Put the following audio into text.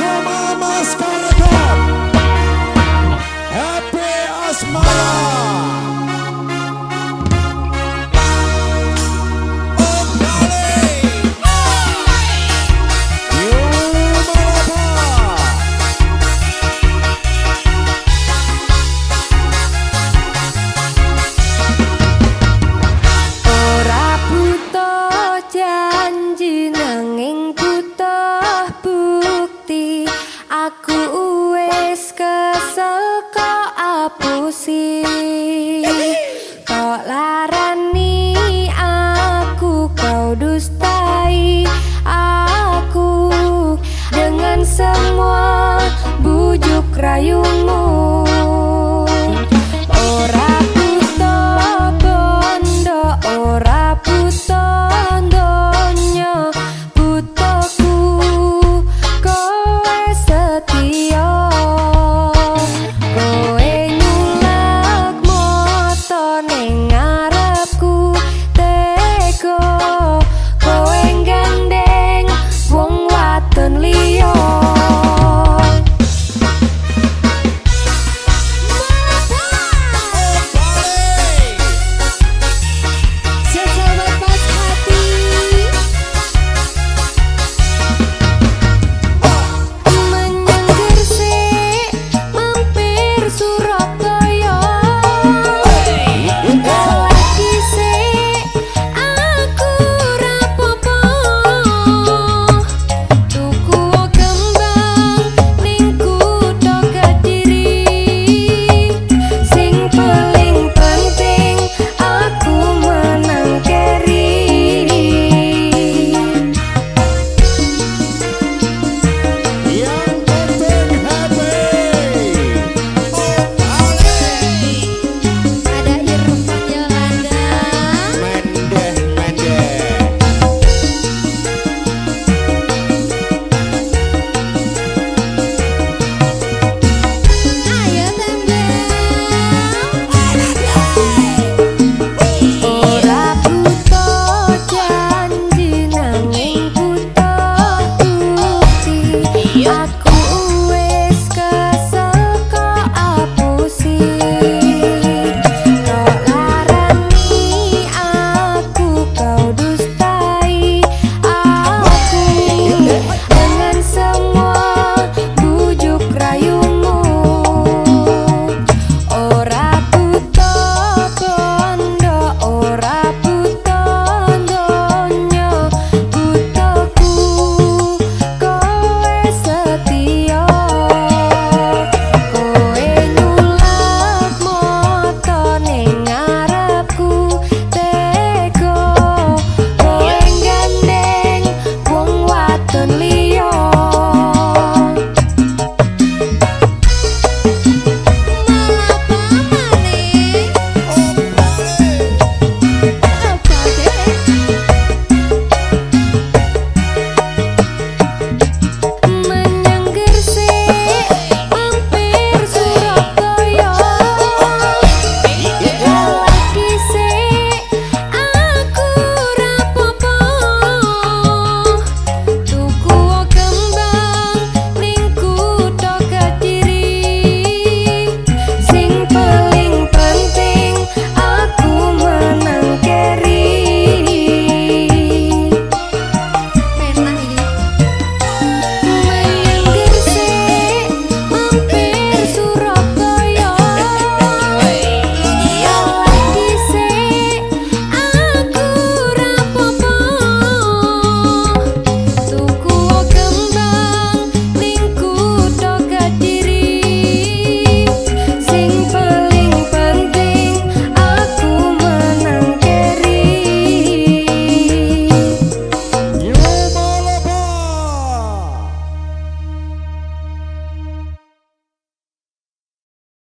your mama's aku wis kesel kok apusi. Kau larani aku kau dustai aku dengan semua bujuk rayu.